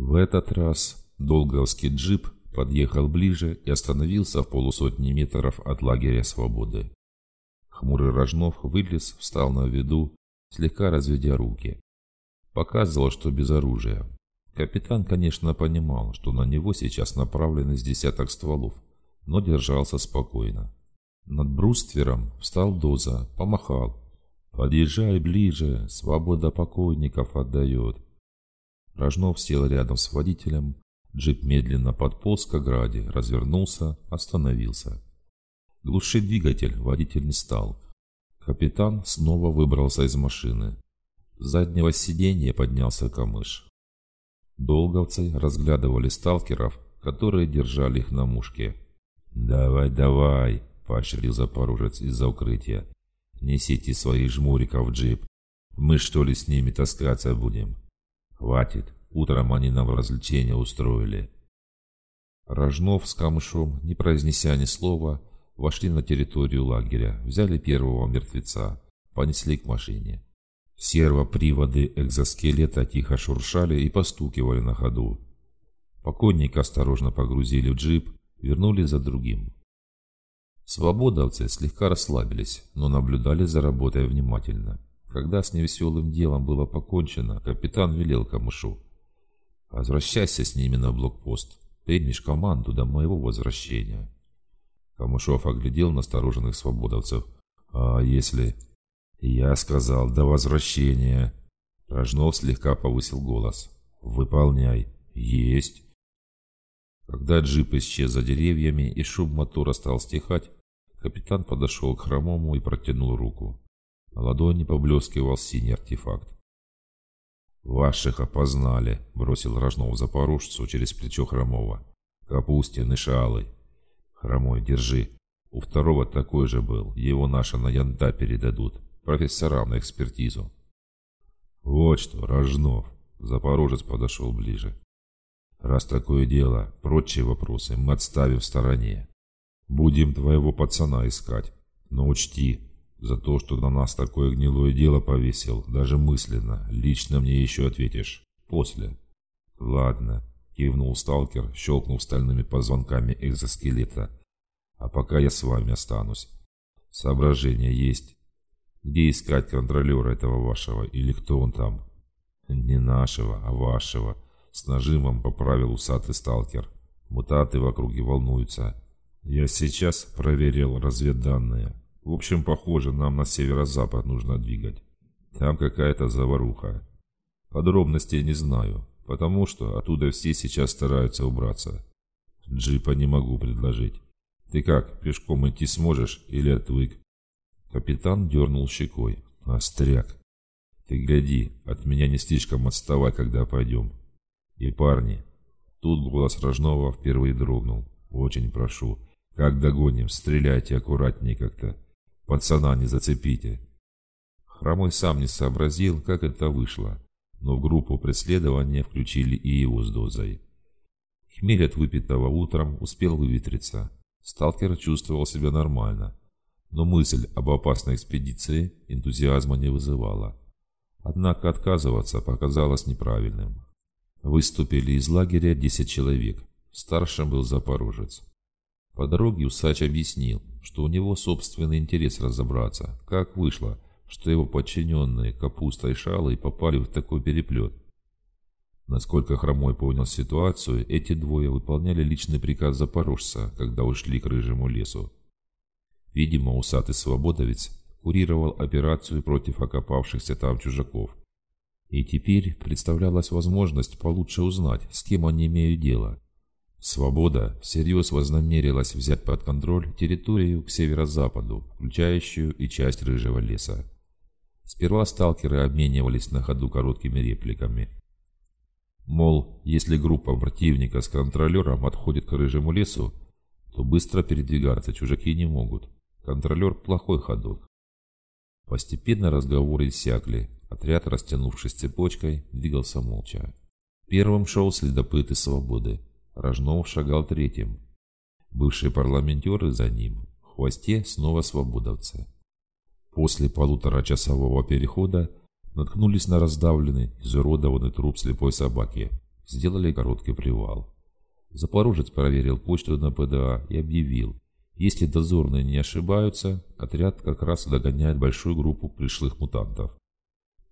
В этот раз долговский джип подъехал ближе и остановился в полусотни метров от лагеря свободы. Хмурый Рожнов вылез, встал на виду, слегка разведя руки. Показывал, что без оружия. Капитан, конечно, понимал, что на него сейчас направлены с десяток стволов, но держался спокойно. Над бруствером встал Доза, помахал. «Подъезжай ближе, свобода покойников отдает». Рожнов сел рядом с водителем, джип медленно подполз к ограде, развернулся, остановился. Глушить двигатель водитель не стал. Капитан снова выбрался из машины. С заднего сиденья поднялся камыш. Долговцы разглядывали сталкеров, которые держали их на мушке. «Давай, давай!» поощрил запорожец из-за укрытия. «Несите своих жмуриков в джип. Мы что ли с ними таскаться будем?» «Хватит. Утром они нам развлечения устроили». Рожнов с Камышом, не произнеся ни слова, вошли на территорию лагеря, взяли первого мертвеца, понесли к машине. Сервоприводы экзоскелета тихо шуршали и постукивали на ходу. Покойника осторожно погрузили в джип, вернули за другим. Свободовцы слегка расслабились, но наблюдали за работой внимательно. Когда с невеселым делом было покончено, капитан велел Камышу. «Возвращайся с ними на блокпост. Примешь команду до моего возвращения». Камышов оглядел настороженных свободовцев. «А если...» «Я сказал, до возвращения». Рожнов слегка повысил голос. «Выполняй». «Есть». Когда джип исчез за деревьями и шум мотора стал стихать, Капитан подошел к хромому и протянул руку. На ладони поблескивал синий артефакт. «Ваших опознали», — бросил Рожнов запорожцу через плечо Хромова. «Капустин и Шалый». «Хромой, держи. У второго такой же был. Его наши на янда передадут. Профессорам на экспертизу». «Вот что, Рожнов», — Запорожец подошел ближе. «Раз такое дело, прочие вопросы мы отставим в стороне. Будем твоего пацана искать. Но учти, за то, что на нас такое гнилое дело повесил, даже мысленно, лично мне еще ответишь. После. Ладно, кивнул сталкер, щелкнув стальными позвонками экзоскелета. А пока я с вами останусь. Соображения есть. Где искать контролера этого вашего или кто он там? Не нашего, а вашего. С нажимом поправил усатый сталкер. Мутаты в округе волнуются. Я сейчас проверил разведданные. В общем, похоже, нам на северо-запад нужно двигать. Там какая-то заваруха. Подробностей не знаю, потому что оттуда все сейчас стараются убраться. Джипа не могу предложить. Ты как, пешком идти сможешь или отвык? Капитан дернул щекой. Остряк. Ты гляди, от меня не слишком отставай, когда пойдем. И парни. Тут голос Рожнова впервые дрогнул. Очень прошу, как догоним, стреляйте аккуратнее как-то. Пацана не зацепите. Хромой сам не сообразил, как это вышло, но в группу преследования включили и его с дозой. Хмель от выпитого утром успел выветриться. Сталкер чувствовал себя нормально, но мысль об опасной экспедиции энтузиазма не вызывала. Однако отказываться показалось неправильным. Выступили из лагеря 10 человек. Старшим был запорожец. По дороге усач объяснил, что у него собственный интерес разобраться, как вышло, что его подчиненные Капуста и Шалой попали в такой переплет. Насколько Хромой понял ситуацию, эти двое выполняли личный приказ запорожца, когда ушли к рыжему лесу. Видимо, усатый свободовец курировал операцию против окопавшихся там чужаков. И теперь представлялась возможность получше узнать, с кем они имеют дело. Свобода всерьез вознамерилась взять под контроль территорию к северо-западу, включающую и часть Рыжего леса. Сперва сталкеры обменивались на ходу короткими репликами. Мол, если группа противника с контролером отходит к Рыжему лесу, то быстро передвигаться чужаки не могут. Контролер плохой ходок. Постепенно разговоры иссякли. Отряд, растянувшись цепочкой, двигался молча. Первым шел следопыт из свободы. Рожнов шагал третьим. Бывшие парламентеры за ним. В хвосте снова свободовцы. После полуторачасового перехода наткнулись на раздавленный, изуродованный труп слепой собаки. Сделали короткий привал. Запорожец проверил почту на ПДА и объявил, если дозорные не ошибаются, отряд как раз догоняет большую группу пришлых мутантов.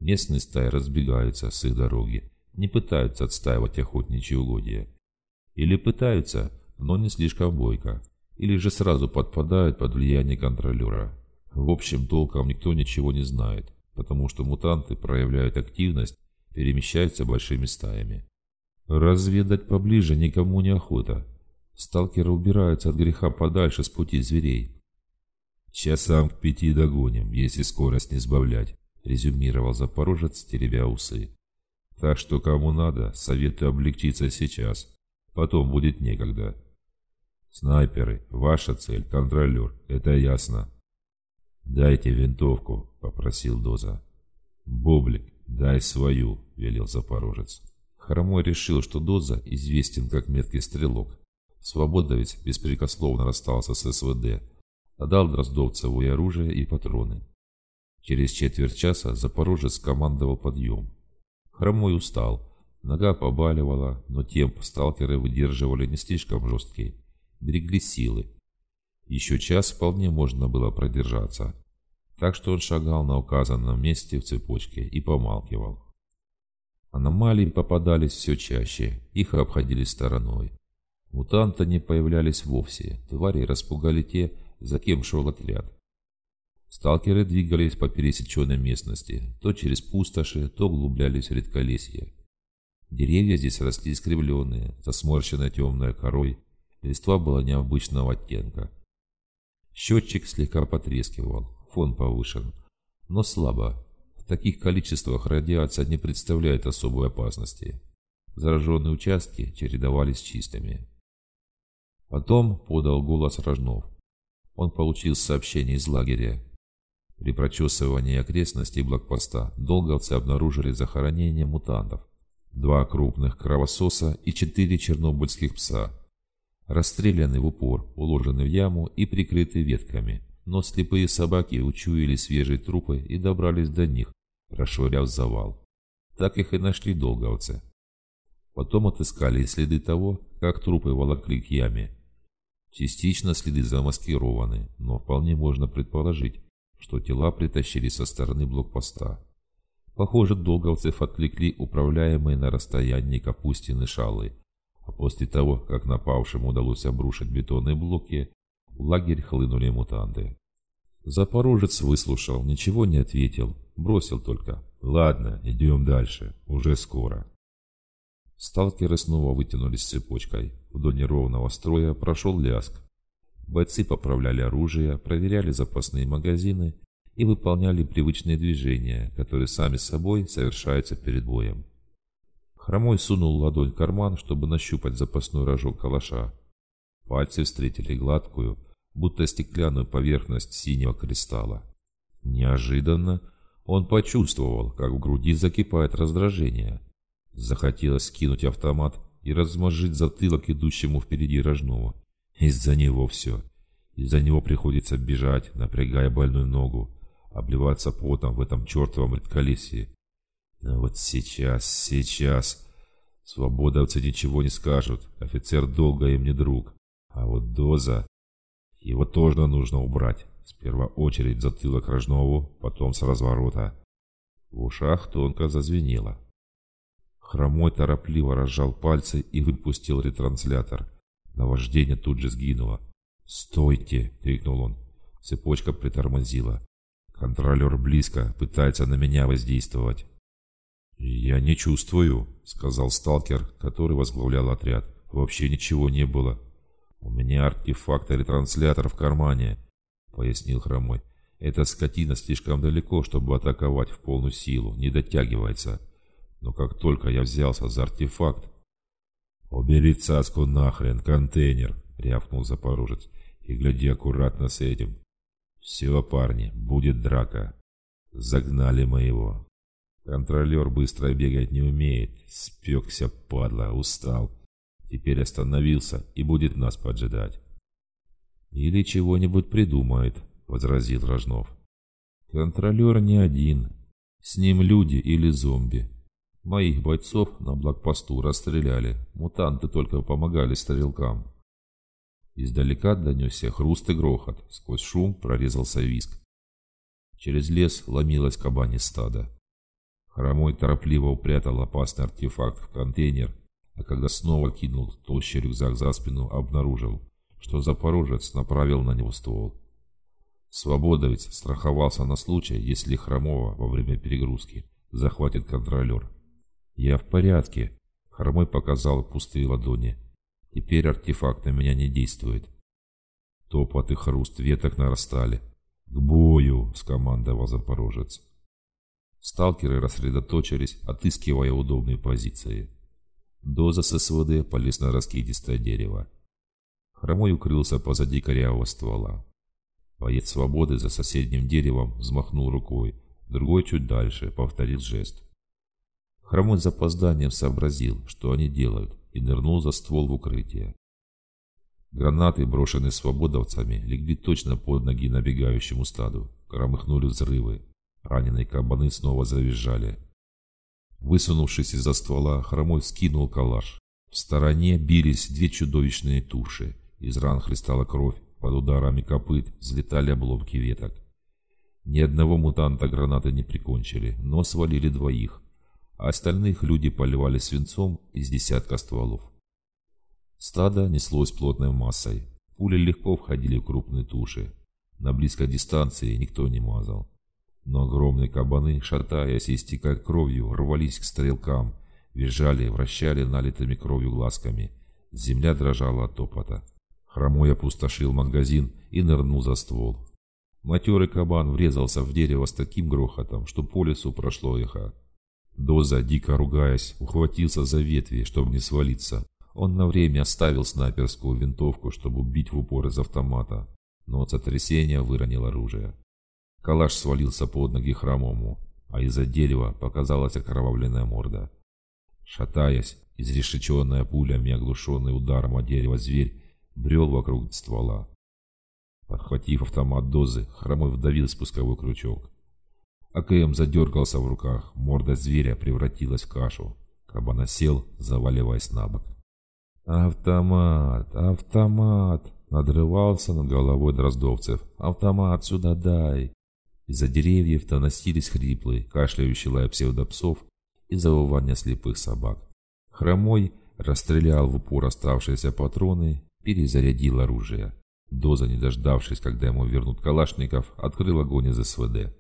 Местные стаи разбегаются с их дороги, не пытаются отстаивать охотничьи угодья. Или пытаются, но не слишком бойко. Или же сразу подпадают под влияние контролера. В общем, толком никто ничего не знает, потому что мутанты проявляют активность, перемещаются большими стаями. Разведать поближе никому не охота, Сталкеры убираются от греха подальше с пути зверей. «Часам к пяти догоним, если скорость не сбавлять», — резюмировал Запорожец, теребя усы. «Так что кому надо, советую облегчиться сейчас. Потом будет некогда». «Снайперы, ваша цель — контролер, это ясно». «Дайте винтовку», — попросил Доза. «Боблик, дай свою», — велел Запорожец. Хромой решил, что Доза известен как меткий стрелок, Свободовец беспрекословно расстался с СВД, отдал Дроздовцеву и оружие, и патроны. Через четверть часа Запорожец командовал подъем. Хромой устал, нога побаливала, но темп сталкеры выдерживали не слишком жесткий, берегли силы. Еще час вполне можно было продержаться, так что он шагал на указанном месте в цепочке и помалкивал. Аномалии попадались все чаще, их обходили стороной. Мутанты не появлялись вовсе, твари распугали те, за кем шел отряд. Сталкеры двигались по пересеченной местности, то через пустоши, то углублялись в редколесье. Деревья здесь росли искривленные, со сморщенной темной корой, листва была необычного оттенка. Счетчик слегка потрескивал, фон повышен, но слабо. В таких количествах радиация не представляет особой опасности. Зараженные участки чередовались чистыми. Потом подал голос Рожнов. Он получил сообщение из лагеря. При прочесывании окрестностей блокпоста долговцы обнаружили захоронение мутантов. Два крупных кровососа и четыре чернобыльских пса. Расстреляны в упор, уложены в яму и прикрыты ветками. Но слепые собаки учуяли свежие трупы и добрались до них, расшвыряв завал. Так их и нашли долговцы. Потом отыскали следы того, как трупы волокли к яме, Частично следы замаскированы, но вполне можно предположить, что тела притащили со стороны блокпоста. Похоже, долговцев отвлекли управляемые на расстоянии Капустины шалы, а после того, как напавшим удалось обрушить бетонные блоки, в лагерь хлынули мутанты. Запорожец выслушал, ничего не ответил, бросил только «Ладно, идем дальше, уже скоро». Сталкеры снова вытянулись цепочкой. Вдоль неровного строя прошел ляск. Бойцы поправляли оружие, проверяли запасные магазины и выполняли привычные движения, которые сами собой совершаются перед боем. Хромой сунул ладонь в карман, чтобы нащупать запасной рожок калаша. Пальцы встретили гладкую, будто стеклянную поверхность синего кристалла. Неожиданно он почувствовал, как в груди закипает раздражение – Захотелось скинуть автомат и размозжить затылок идущему впереди Рожного. Из-за него все. Из-за него приходится бежать, напрягая больную ногу, обливаться потом в этом чертовом редколесье. Но вот сейчас, сейчас... Свободовцы ничего не скажут, офицер долго им не друг. А вот доза... Его тоже нужно убрать. С первой очередь затылок Рожнову, потом с разворота. В ушах тонко зазвенело. Хромой торопливо разжал пальцы и выпустил ретранслятор. Наваждение тут же сгинуло. «Стойте!» — крикнул он. Цепочка притормозила. «Контролер близко, пытается на меня воздействовать». «Я не чувствую», — сказал сталкер, который возглавлял отряд. «Вообще ничего не было». «У меня артефакт ретранслятор в кармане», — пояснил Хромой. «Эта скотина слишком далеко, чтобы атаковать в полную силу, не дотягивается». Но как только я взялся за артефакт... «Убери цаску нахрен, контейнер!» — рявкнул Запорожец. «И гляди аккуратно с этим. Все, парни, будет драка. Загнали мы его. Контролер быстро бегать не умеет. Спекся, падла, устал. Теперь остановился и будет нас поджидать». «Или чего-нибудь придумает», — возразил Рожнов. «Контролер не один. С ним люди или зомби. Моих бойцов на блокпосту расстреляли, мутанты только помогали стрелкам. Издалека донесся хруст и грохот, сквозь шум прорезался виск. Через лес ломилось кабани стадо. Хромой торопливо упрятал опасный артефакт в контейнер, а когда снова кинул толщий рюкзак за спину, обнаружил, что запорожец направил на него ствол. Свободовец страховался на случай, если Хромова во время перегрузки захватит контролер. «Я в порядке», — Хромой показал пустые ладони. «Теперь артефакт на меня не действует». Топот и хруст веток нарастали. «К бою!» — скомандовал Запорожец. Сталкеры рассредоточились, отыскивая удобные позиции. Доза с СВД полез на раскидистое дерево. Хромой укрылся позади корявого ствола. Боец свободы за соседним деревом взмахнул рукой, другой чуть дальше повторил жест. Хромой с запозданием сообразил, что они делают, и нырнул за ствол в укрытие. Гранаты, брошенные свободовцами, легли точно под ноги набегающему стаду. Громыхнули взрывы. Раненые кабаны снова завизжали. Высунувшись из-за ствола, Хромой скинул калаш. В стороне бились две чудовищные туши. Из ран хлестала кровь, под ударами копыт взлетали обломки веток. Ни одного мутанта гранаты не прикончили, но свалили двоих. А остальных люди поливали свинцом из десятка стволов. Стадо неслось плотной массой. Пули легко входили в крупные туши. На близкой дистанции никто не мазал. Но огромные кабаны, шатаясь и истекая кровью, рвались к стрелкам, визжали, вращали налитыми кровью глазками. Земля дрожала от топота. Хромой опустошил магазин и нырнул за ствол. Матерый кабан врезался в дерево с таким грохотом, что по лесу прошло эхо. Доза, дико ругаясь, ухватился за ветви, чтобы не свалиться. Он на время оставил снайперскую винтовку, чтобы убить в упор из автомата, но от сотрясения выронил оружие. Калаш свалился под ноги хромому, а из-за дерева показалась окровавленная морда. Шатаясь, изрешеченная пулями, оглушенный ударом о дерево зверь, брел вокруг ствола. Подхватив автомат дозы, хромой вдавил спусковой крючок. АКМ задергался в руках, морда зверя превратилась в кашу. Кабана сел, заваливаясь на бок. «Автомат! Автомат!» Надрывался над головой Дроздовцев. «Автомат сюда дай!» Из-за деревьев доносились хриплые, кашляющие лай псевдопсов и завывания слепых собак. Хромой расстрелял в упор оставшиеся патроны, перезарядил оружие. Доза, не дождавшись, когда ему вернут калашников, открыл огонь из СВД.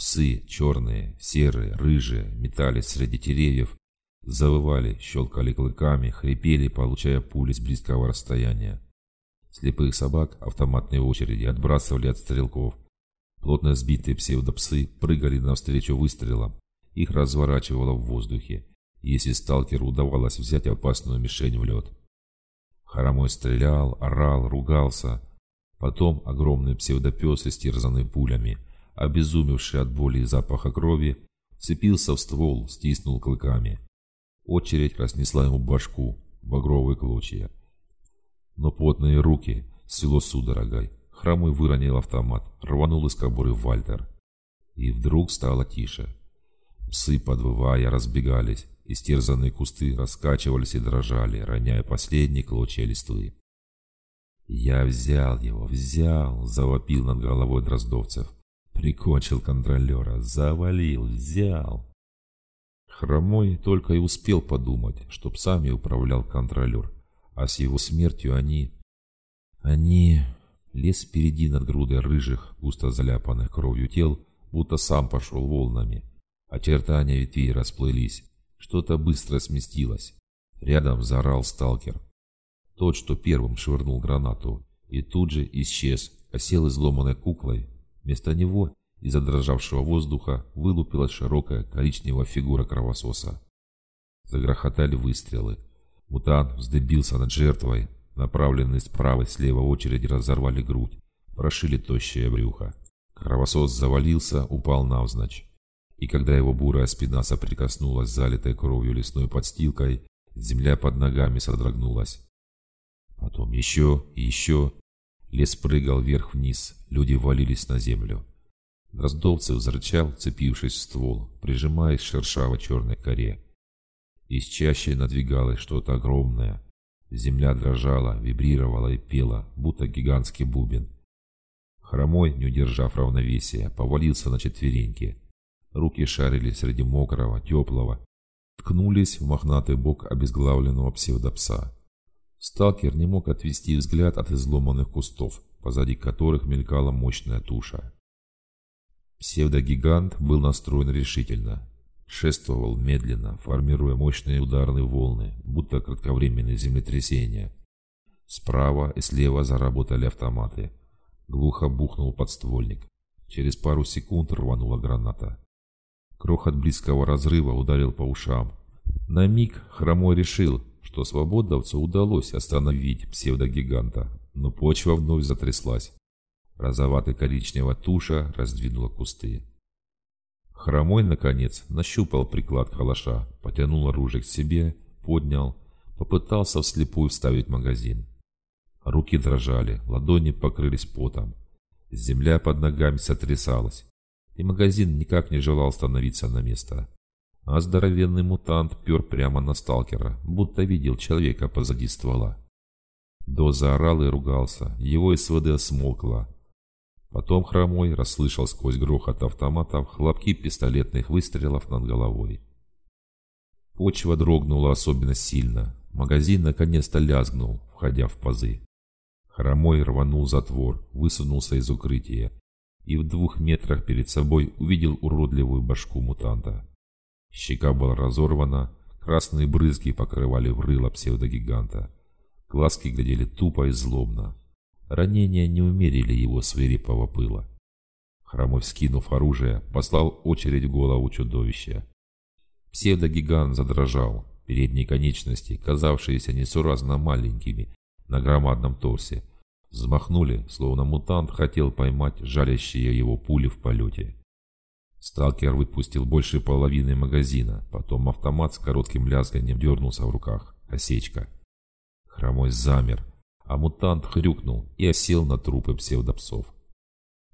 Псы, черные, серые, рыжие, метались среди деревьев, Завывали, щелкали клыками, хрипели, получая пули с близкого расстояния. Слепых собак автоматные очереди отбрасывали от стрелков. Плотно сбитые псевдопсы прыгали навстречу выстрелам. Их разворачивало в воздухе, если сталкеру удавалось взять опасную мишень в лед. Харамой стрелял, орал, ругался. Потом огромный псевдопес, истерзанный пулями, обезумевший от боли и запаха крови, цепился в ствол, стиснул клыками. Очередь разнесла ему башку, багровые клочья. Но потные руки село судорогой. Хромой выронил автомат, рванул из кобуры Вальтер. И вдруг стало тише. Псы, подвывая, разбегались. Истерзанные кусты раскачивались и дрожали, роняя последние клочья листвы. «Я взял его, взял!» — завопил над головой Дроздовцев. Прикончил контролера, завалил, взял. Хромой только и успел подумать, чтоб сами управлял контролер, а с его смертью они... Они... Лес впереди над грудой рыжих, густо заляпанных кровью тел, будто сам пошел волнами. Очертания ветвей расплылись, что-то быстро сместилось. Рядом заорал сталкер. Тот, что первым швырнул гранату, и тут же исчез, осел изломанной куклой. Вместо него из задрожавшего воздуха вылупилась широкая коричневая фигура кровососа. Загрохотали выстрелы. Мутант вздыбился над жертвой. Направленные справа и слева очереди разорвали грудь, прошили тощее брюхо. Кровосос завалился, упал навзничь. И когда его бурая спина соприкоснулась с залитой кровью лесной подстилкой, земля под ногами содрогнулась. Потом еще и еще. Лес прыгал вверх-вниз, люди валились на землю. Дроздовцев зарычал, цепившись в ствол, прижимаясь к шершаво-черной коре. Из чаще надвигалось что-то огромное. Земля дрожала, вибрировала и пела, будто гигантский бубен. Хромой, не удержав равновесия, повалился на четвереньки. Руки шарили среди мокрого, теплого, ткнулись в мохнатый бок обезглавленного псевдопса. Сталкер не мог отвести взгляд от изломанных кустов, позади которых мелькала мощная туша. Псевдогигант был настроен решительно. Шествовал медленно, формируя мощные ударные волны, будто кратковременные землетрясения. Справа и слева заработали автоматы. Глухо бухнул подствольник. Через пару секунд рванула граната. Крохот близкого разрыва ударил по ушам. На миг Хромой решил, что свободовцу удалось остановить псевдогиганта, но почва вновь затряслась. Розовато-коричневая туша раздвинула кусты. Хромой, наконец, нащупал приклад калаша, потянул оружие к себе, поднял, попытался вслепую вставить магазин. Руки дрожали, ладони покрылись потом. Земля под ногами сотрясалась, и магазин никак не желал становиться на место. А здоровенный мутант пер прямо на сталкера, будто видел человека позади ствола. До заорал и ругался, его СВД смолкла. Потом Хромой расслышал сквозь грохот автоматов хлопки пистолетных выстрелов над головой. Почва дрогнула особенно сильно. Магазин наконец-то лязгнул, входя в пазы. Хромой рванул затвор, высунулся из укрытия и в двух метрах перед собой увидел уродливую башку мутанта. Щека была разорвана, красные брызги покрывали врыло псевдогиганта. Глазки глядели тупо и злобно. Ранения не умерили его свирепого пыла. Хромой, скинув оружие, послал очередь в голову чудовища. Псевдогигант задрожал, передние конечности, казавшиеся несуразно маленькими, на громадном торсе, взмахнули, словно мутант хотел поймать жалящие его пули в полете. Сталкер выпустил больше половины магазина, потом автомат с коротким лязганием дернулся в руках. Осечка. Хромой замер, а мутант хрюкнул и осел на трупы псевдопсов.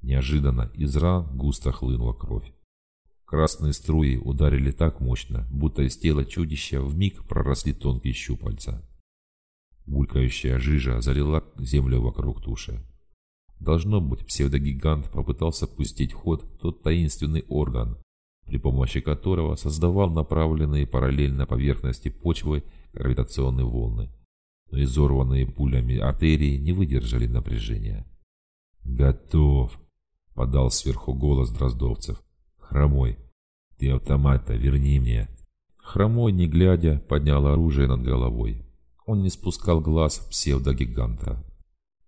Неожиданно из ран густо хлынула кровь. Красные струи ударили так мощно, будто из тела чудища вмиг проросли тонкие щупальца. Булькающая жижа залила землю вокруг туши. Должно быть, псевдогигант попытался пустить в ход тот таинственный орган, при помощи которого создавал направленные параллельно поверхности почвы гравитационные волны. Но изорванные пулями артерии не выдержали напряжения. «Готов!» — подал сверху голос Дроздовцев. «Хромой, ты автомат-то верни мне!» Хромой, не глядя, поднял оружие над головой. Он не спускал глаз псевдогиганта.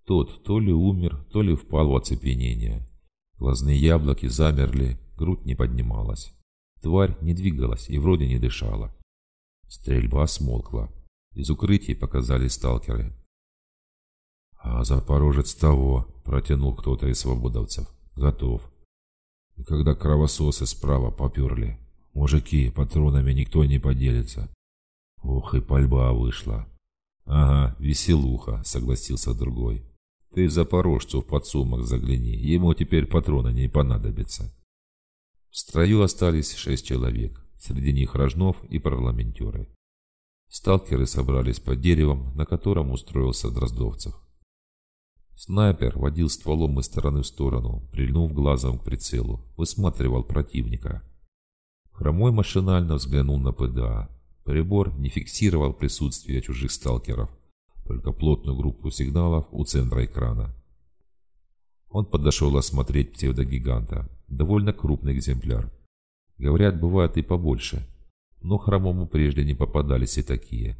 Тот то ли умер, то ли впал в оцепенение. Глазные яблоки замерли, грудь не поднималась. Тварь не двигалась и вроде не дышала. Стрельба смолкла. Из укрытий показались сталкеры. «А запорожец того!» – протянул кто-то из свободовцев. «Готов». И когда кровососы справа поперли. Мужики, патронами никто не поделится. Ох, и пальба вышла. «Ага, веселуха», — согласился другой. «Ты запорожцу в подсумок загляни, ему теперь патроны не понадобятся». В строю остались шесть человек, среди них Рожнов и парламентеры. Сталкеры собрались под деревом, на котором устроился Дроздовцев. Снайпер водил стволом из стороны в сторону, прильнув глазом к прицелу, высматривал противника. Хромой машинально взглянул на ПДА. Прибор не фиксировал присутствие чужих сталкеров, только плотную группу сигналов у центра экрана. Он подошел осмотреть псевдогиганта, довольно крупный экземпляр. Говорят, бывает и побольше, но хромому прежде не попадались и такие.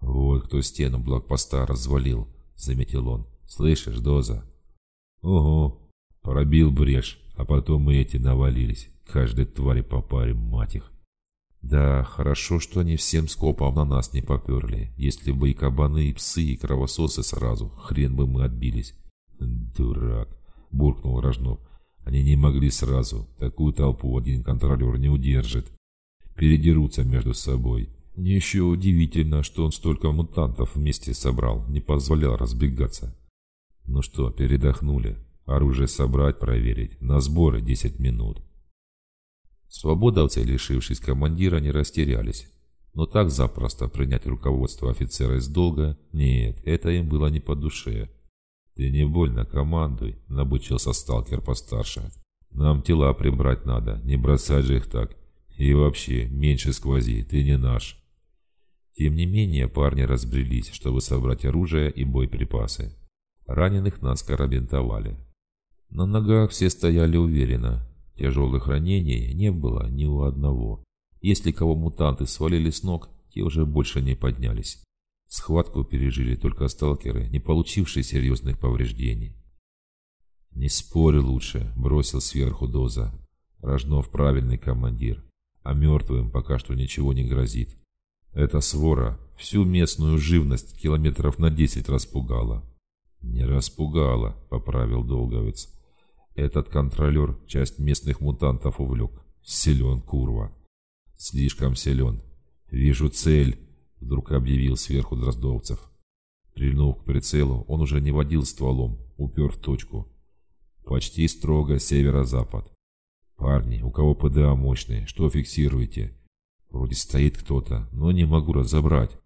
«Вот кто стену блокпоста развалил», — заметил он. «Слышишь, Доза?» «Ого, пробил брешь, а потом и эти навалились. Каждой твари по паре, мать их». Да, хорошо, что они всем скопом на нас не поперли. Если бы и кабаны, и псы, и кровососы сразу, хрен бы мы отбились. Дурак, буркнул Рожнов. Они не могли сразу. Такую толпу один контролер не удержит. Передерутся между собой. Мне еще удивительно, что он столько мутантов вместе собрал, не позволял разбегаться. Ну что, передохнули? Оружие собрать, проверить. На сборы 10 минут. Свободовцы, лишившись командира, не растерялись. Но так запросто принять руководство офицера из долга, нет, это им было не по душе. «Ты не больно командуй», — набучился сталкер постарше. «Нам тела прибрать надо, не бросать же их так. И вообще, меньше сквози, ты не наш». Тем не менее, парни разбрелись, чтобы собрать оружие и боеприпасы. Раненых наскоро бинтовали. На ногах все стояли уверенно. Тяжелых ранений не было ни у одного. Если кого мутанты свалили с ног, те уже больше не поднялись. Схватку пережили только сталкеры, не получившие серьезных повреждений. «Не спорь лучше», — бросил сверху Доза. Рожнов правильный командир, а мертвым пока что ничего не грозит. Эта свора всю местную живность километров на десять распугала. «Не распугала», — поправил Долговец. «Этот контролер часть местных мутантов увлек. Силен, курва. Слишком силен. Вижу цель», — вдруг объявил сверху Дроздовцев. Прильнув к прицелу, он уже не водил стволом, упер в точку. Почти строго северо-запад. «Парни, у кого ПДА мощные, что фиксируете?» «Вроде стоит кто-то, но не могу разобрать».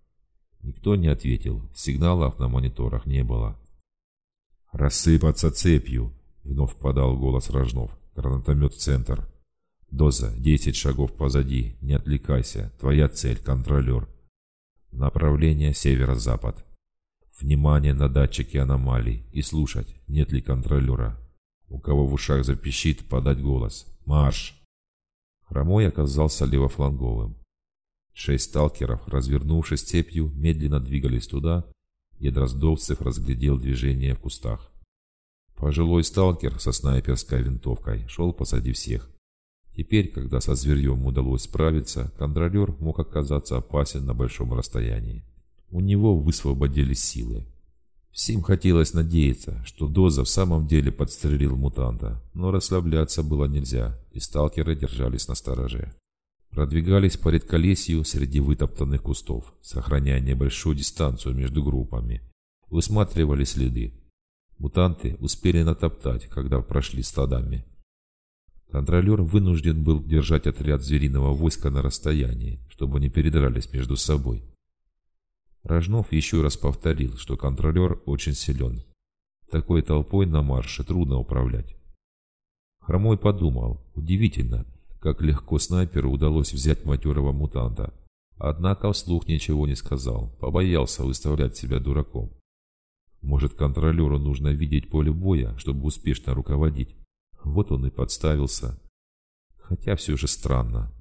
Никто не ответил, сигналов на мониторах не было. «Рассыпаться цепью!» — вновь подал голос Рожнов. «Гранатомет в центр!» «Доза, десять шагов позади, не отвлекайся, твоя цель — контролер!» Направление северо-запад. Внимание на датчики аномалий и слушать, нет ли контролера. У кого в ушах запищит, подать голос. «Марш!» Хромой оказался левофланговым. Шесть сталкеров, развернувшись цепью, медленно двигались туда, и Дроздовцев разглядел движение в кустах. Пожилой сталкер со снайперской винтовкой шел позади всех. Теперь, когда со зверьем удалось справиться, контролер мог оказаться опасен на большом расстоянии. У него высвободились силы. Всем хотелось надеяться, что Доза в самом деле подстрелил мутанта, но расслабляться было нельзя, и сталкеры держались на стороже. Продвигались по редколесью среди вытоптанных кустов, сохраняя небольшую дистанцию между группами. Высматривали следы. Мутанты успели натоптать, когда прошли стадами. Контролер вынужден был держать отряд звериного войска на расстоянии, чтобы не передрались между собой. Рожнов еще раз повторил, что контролер очень силен. Такой толпой на марше трудно управлять. Хромой подумал, удивительно, как легко снайперу удалось взять матерого мутанта. Однако вслух ничего не сказал, побоялся выставлять себя дураком. Может, контролеру нужно видеть поле боя, чтобы успешно руководить. Вот он и подставился. Хотя все же странно.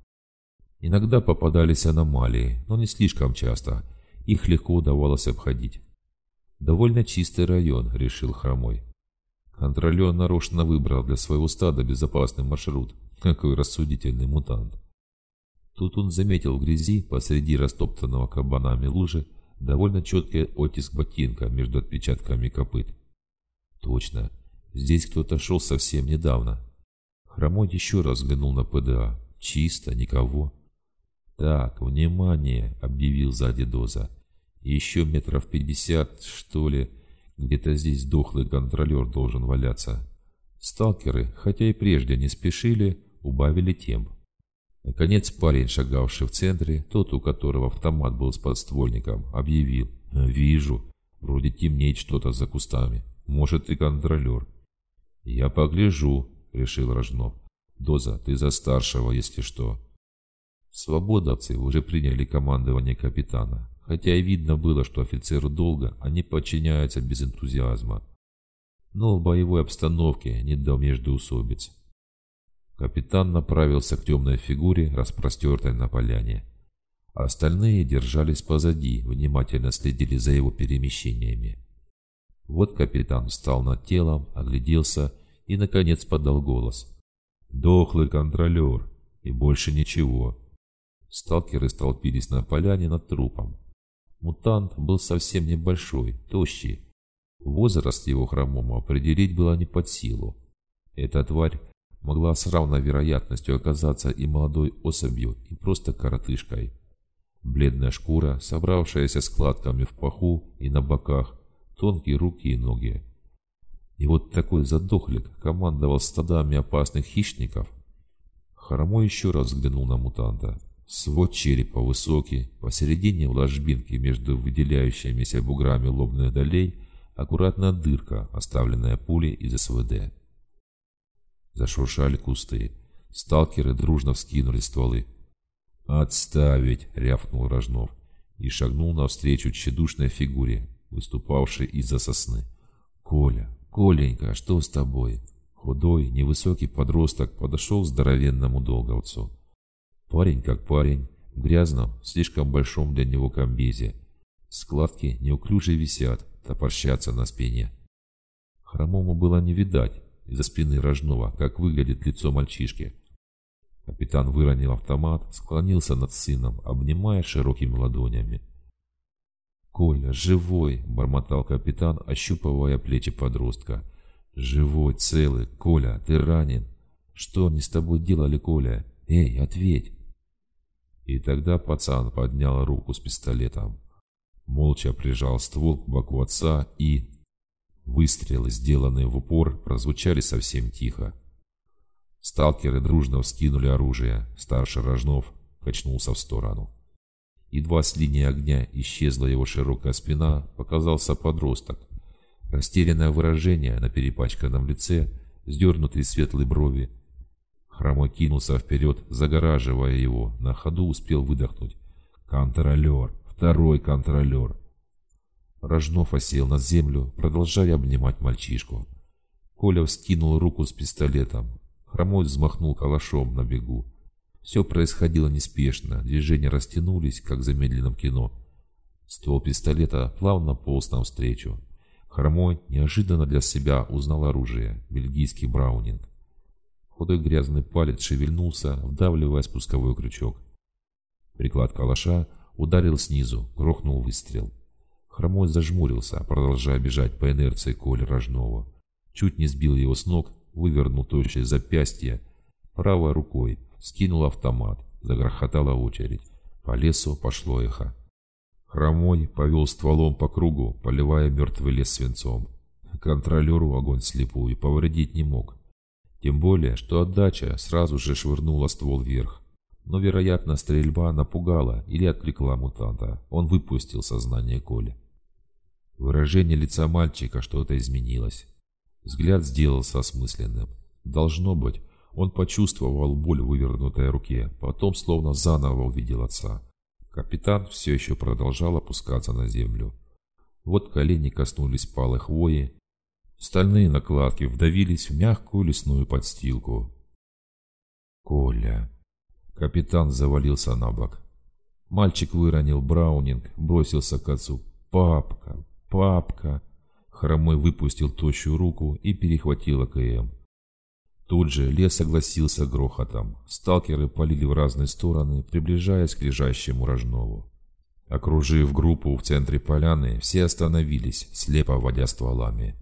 Иногда попадались аномалии, но не слишком часто. Их легко удавалось обходить. Довольно чистый район, решил Хромой. Контролер нарочно выбрал для своего стада безопасный маршрут. Какой рассудительный мутант. Тут он заметил в грязи посреди растоптанного кабанами лужи довольно четкий оттиск ботинка между отпечатками копыт. Точно, здесь кто-то шел совсем недавно. Хромой еще раз взглянул на ПДА. Чисто, никого. «Так, внимание!» — объявил сзади Доза. «Еще метров пятьдесят, что ли, где-то здесь дохлый контролер должен валяться». Сталкеры, хотя и прежде не спешили, убавили темп. Наконец парень, шагавший в центре, тот, у которого автомат был с подствольником, объявил. «Вижу. Вроде темнеет что-то за кустами. Может, и контролер». «Я погляжу», — решил Рожнов. «Доза, ты за старшего, если что». Свободовцы уже приняли командование капитана, хотя и видно было, что офицеру долго они подчиняются без энтузиазма. Но в боевой обстановке не до междоусобиц. Капитан направился к темной фигуре, распростертой на поляне. Остальные держались позади, внимательно следили за его перемещениями. Вот капитан встал над телом, огляделся и, наконец, подал голос. «Дохлый контролер, и больше ничего». Сталкеры столпились на поляне над трупом. Мутант был совсем небольшой, тощий. Возраст его хромому определить было не под силу. Эта тварь могла с равной вероятностью оказаться и молодой особью, и просто коротышкой. Бледная шкура, собравшаяся складками в паху и на боках, тонкие руки и ноги. И вот такой задохлик командовал стадами опасных хищников. Хромой еще раз взглянул на мутанта. Свод черепа высокий, посередине в ложбинке между выделяющимися буграми лобных долей аккуратная дырка, оставленная пулей из СВД. Зашуршали кусты. Сталкеры дружно вскинули стволы. «Отставить!» — рявкнул Рожнов и шагнул навстречу тщедушной фигуре, выступавшей из-за сосны. «Коля, Коленька, что с тобой?» Худой, невысокий подросток подошел к здоровенному долговцу. Парень как парень, в грязном, слишком большом для него комбезе. Складки неуклюже висят, топорщатся на спине. Хромому было не видать из-за спины Рожнова, как выглядит лицо мальчишки. Капитан выронил автомат, склонился над сыном, обнимая широкими ладонями. «Коля, живой!» – бормотал капитан, ощупывая плечи подростка. «Живой, целый. Коля, ты ранен. Что они с тобой делали, Коля? Эй, ответь!» И тогда пацан поднял руку с пистолетом. Молча прижал ствол к боку отца и... Выстрелы, сделанные в упор, прозвучали совсем тихо. Сталкеры дружно вскинули оружие. Старший Рожнов качнулся в сторону. Едва с линии огня исчезла его широкая спина, показался подросток, Растерянное выражение на перепачканном лице, сдернутые светлые брови. Хромой кинулся вперед, загораживая его, на ходу успел выдохнуть. «Контролер! Второй контролер!» Рожнов осел на землю, продолжая обнимать мальчишку. Коля вскинул руку с пистолетом. Хромой взмахнул калашом на бегу. Все происходило неспешно, движения растянулись, как в замедленном кино. Ствол пистолета плавно полз навстречу. Хромой неожиданно для себя узнал оружие – бельгийский браунинг. Худой грязный палец шевельнулся, вдавливая спусковой крючок. Приклад калаша ударил снизу, грохнул выстрел. Хромой зажмурился, продолжая бежать по инерции Коли Рожнова. Чуть не сбил его с ног, вывернул тощее запястье. Правой рукой скинул автомат, загрохотала очередь. По лесу пошло эхо. Хромой повел стволом по кругу, поливая мертвый лес свинцом. Контролеру огонь слепую повредить не мог. Тем более, что отдача сразу же швырнула ствол вверх. Но, вероятно, стрельба напугала или отвлекла мутанта. Он выпустил сознание Коли. Выражение лица мальчика что-то изменилось. Взгляд сделался осмысленным. Должно быть, он почувствовал боль в вывернутой руке, потом словно заново увидел отца. Капитан все еще продолжал опускаться на землю. Вот колени коснулись палой хвои. Стальные накладки вдавились в мягкую лесную подстилку. «Коля!» Капитан завалился на бок. Мальчик выронил браунинг, бросился к отцу. «Папка! Папка!» Хромой выпустил тощую руку и перехватил АКМ. Тут же лес согласился грохотом. Сталкеры полили в разные стороны, приближаясь к лежащему Рожнову. Окружив группу в центре поляны, все остановились, слепо водя стволами.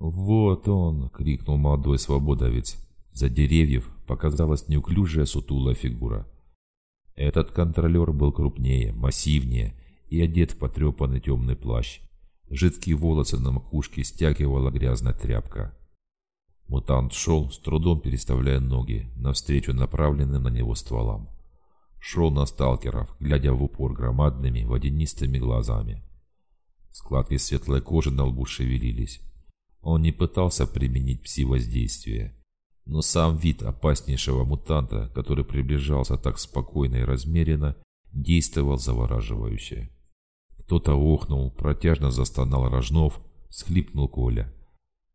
«Вот он!» — крикнул молодой свободовец. За деревьев показалась неуклюжая сутулая фигура. Этот контролер был крупнее, массивнее и одет в потрепанный темный плащ. Жидкие волосы на макушке стягивала грязная тряпка. Мутант шел, с трудом переставляя ноги, навстречу направленным на него стволам. Шел на сталкеров, глядя в упор громадными водянистыми глазами. Складки светлой кожи на лбу шевелились. Он не пытался применить пси-воздействие. Но сам вид опаснейшего мутанта, который приближался так спокойно и размеренно, действовал завораживающе. Кто-то охнул, протяжно застонал Рожнов, схлипнул Коля.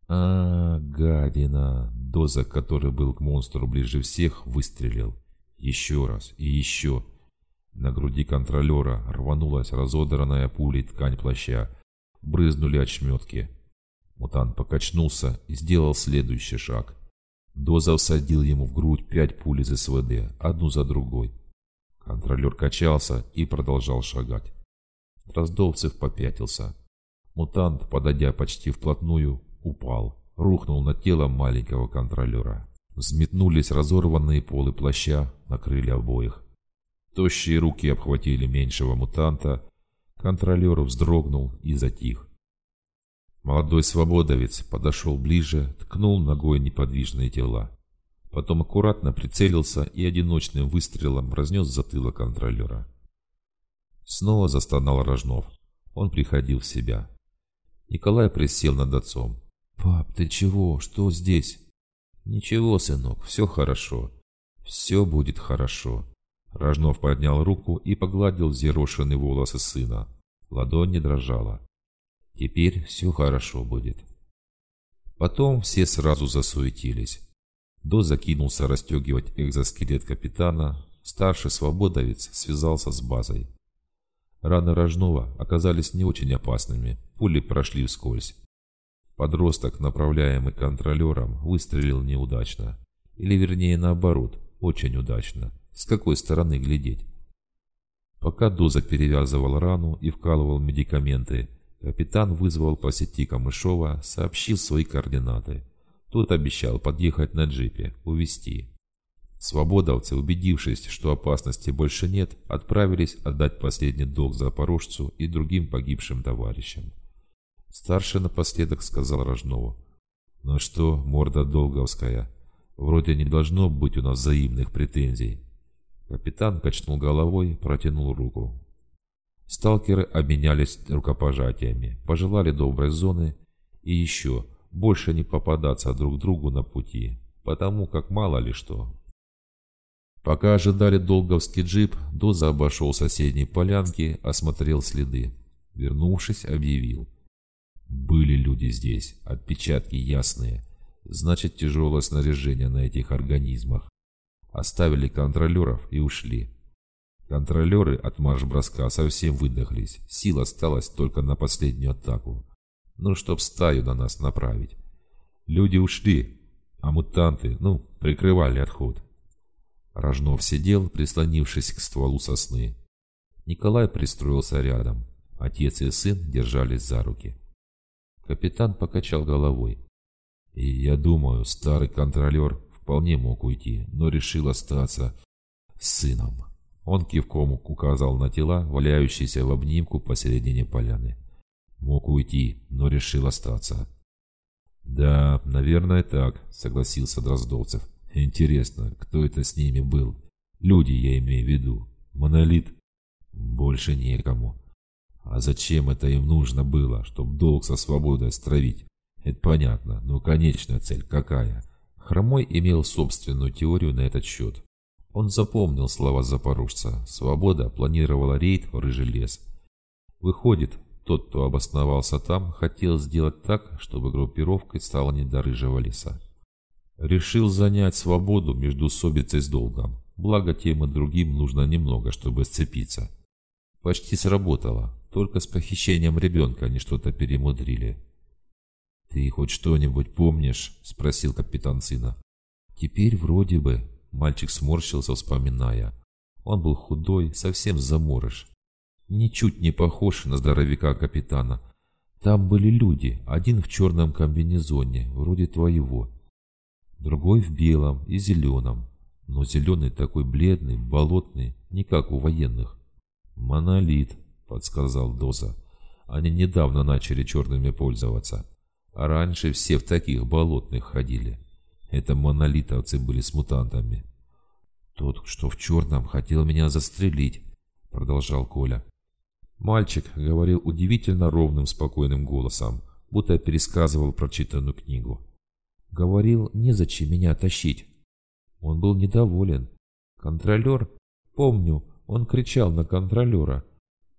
А, гадина, доза, который был к монстру ближе всех, выстрелил. Еще раз и еще. На груди контролера рванулась разодранная пулей ткань плаща. Брызнули очметки. Мутант покачнулся и сделал следующий шаг. Доза всадил ему в грудь пять пуль из СВД, одну за другой. Контролер качался и продолжал шагать. Дроздовцев попятился. Мутант, подойдя почти вплотную, упал, рухнул на тело маленького контролера. Взметнулись разорванные полы плаща, накрыли обоих. Тощие руки обхватили меньшего мутанта, контролер вздрогнул и затих. Молодой свободовец подошел ближе, ткнул ногой неподвижные тела. Потом аккуратно прицелился и одиночным выстрелом разнес затылок контролера. Снова застонал Рожнов. Он приходил в себя. Николай присел над отцом. «Пап, ты чего? Что здесь?» «Ничего, сынок, все хорошо. Все будет хорошо». Рожнов поднял руку и погладил зерошенные волосы сына. Ладонь не дрожала. «Теперь все хорошо будет». Потом все сразу засуетились. До закинулся расстегивать экзоскелет капитана. Старший свободовец связался с базой. Раны Рожнова оказались не очень опасными. Пули прошли вскользь. Подросток, направляемый контролером, выстрелил неудачно. Или вернее наоборот, очень удачно. С какой стороны глядеть? Пока Доза перевязывал рану и вкалывал медикаменты, капитан вызвал по сети Камышова, сообщил свои координаты. Тот обещал подъехать на джипе, увезти. Свободовцы, убедившись, что опасности больше нет, отправились отдать последний долг запорожцу и другим погибшим товарищам. Старший напоследок сказал Рожнову. «Ну что, морда долговская, вроде не должно быть у нас взаимных претензий». Капитан качнул головой, протянул руку. Сталкеры обменялись рукопожатиями, пожелали доброй зоны и еще больше не попадаться друг другу на пути, потому как мало ли что. Пока ожидали долговский джип, Доза обошел соседние полянки, осмотрел следы. Вернувшись, объявил. Были люди здесь, отпечатки ясные. Значит, тяжелое снаряжение на этих организмах. Оставили контролеров и ушли. Контролеры от марш-броска совсем выдохлись. Сил осталась только на последнюю атаку. Ну, чтоб стаю на нас направить. Люди ушли, а мутанты, ну, прикрывали отход. Рожнов сидел, прислонившись к стволу сосны. Николай пристроился рядом. Отец и сын держались за руки. Капитан покачал головой. И я думаю, старый контролер вполне мог уйти, но решил остаться сыном. Он кивком указал на тела, валяющиеся в обнимку посередине поляны. Мог уйти, но решил остаться. «Да, наверное, так», — согласился Дроздовцев. «Интересно, кто это с ними был? Люди, я имею в виду. Монолит? Больше некому. А зачем это им нужно было, чтобы долг со свободой стравить? Это понятно, но конечная цель какая? Хромой имел собственную теорию на этот счет. Он запомнил слова запорожца. Свобода планировала рейд в Рыжий лес. Выходит, тот, кто обосновался там, хотел сделать так, чтобы группировкой стала не до Рыжего леса. Решил занять свободу между Собицей с долгом. Благо тем и другим нужно немного, чтобы сцепиться. Почти сработало. Только с похищением ребенка они что-то перемудрили. «Ты хоть что-нибудь помнишь?» – спросил капитан сына. «Теперь вроде бы». Мальчик сморщился, вспоминая. Он был худой, совсем заморыш. Ничуть не похож на здоровяка капитана. Там были люди, один в черном комбинезоне, вроде твоего. Другой в белом и зеленом. Но зеленый такой бледный, болотный, не как у военных. «Монолит», — подсказал Доза. «Они недавно начали черными пользоваться. А раньше все в таких болотных ходили. Это монолитовцы были с мутантами». «Тот, что в черном, хотел меня застрелить», — продолжал Коля. Мальчик говорил удивительно ровным, спокойным голосом, будто пересказывал прочитанную книгу. Говорил, незачем меня тащить. Он был недоволен. Контролер? Помню, он кричал на контролера.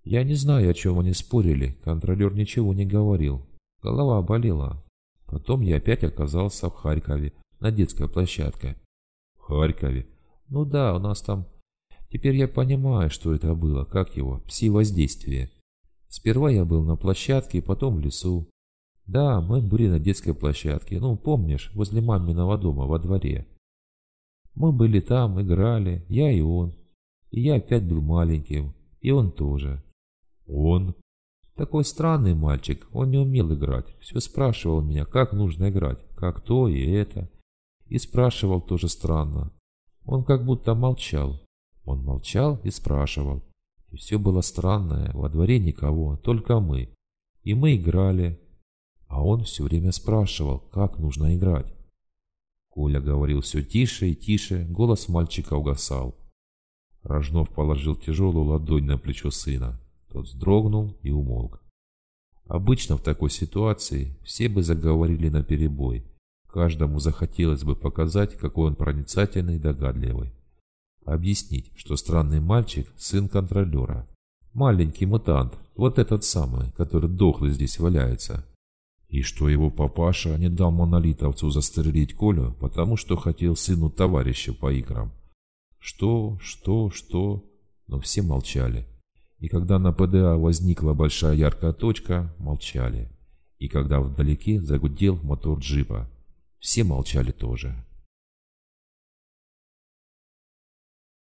Я не знаю, о чем они спорили. Контролер ничего не говорил. Голова болела. Потом я опять оказался в Харькове, на детской площадке. В Харькове? Ну да, у нас там... Теперь я понимаю, что это было, как его, пси-воздействие. Сперва я был на площадке, потом в лесу. Да, мы были на детской площадке, ну, помнишь, возле маминого дома, во дворе. Мы были там, играли, я и он. И я опять был маленьким, и он тоже. Он? Такой странный мальчик, он не умел играть. Все спрашивал меня, как нужно играть, как то и это. И спрашивал тоже странно. Он как будто молчал. Он молчал и спрашивал. И все было странное, во дворе никого, только мы. И мы играли. А он все время спрашивал, как нужно играть. Коля говорил все тише и тише, голос мальчика угасал. Рожнов положил тяжелую ладонь на плечо сына. Тот вздрогнул и умолк. Обычно в такой ситуации все бы заговорили на перебой. Каждому захотелось бы показать, какой он проницательный и догадливый. Объяснить, что странный мальчик – сын контролера. Маленький мутант, вот этот самый, который дохлый здесь валяется. И что его папаша не дал монолитовцу застрелить Колю, потому что хотел сыну товарища по играм. Что, что, что? Но все молчали. И когда на ПДА возникла большая яркая точка, молчали. И когда вдалеке загудел мотор джипа, все молчали тоже.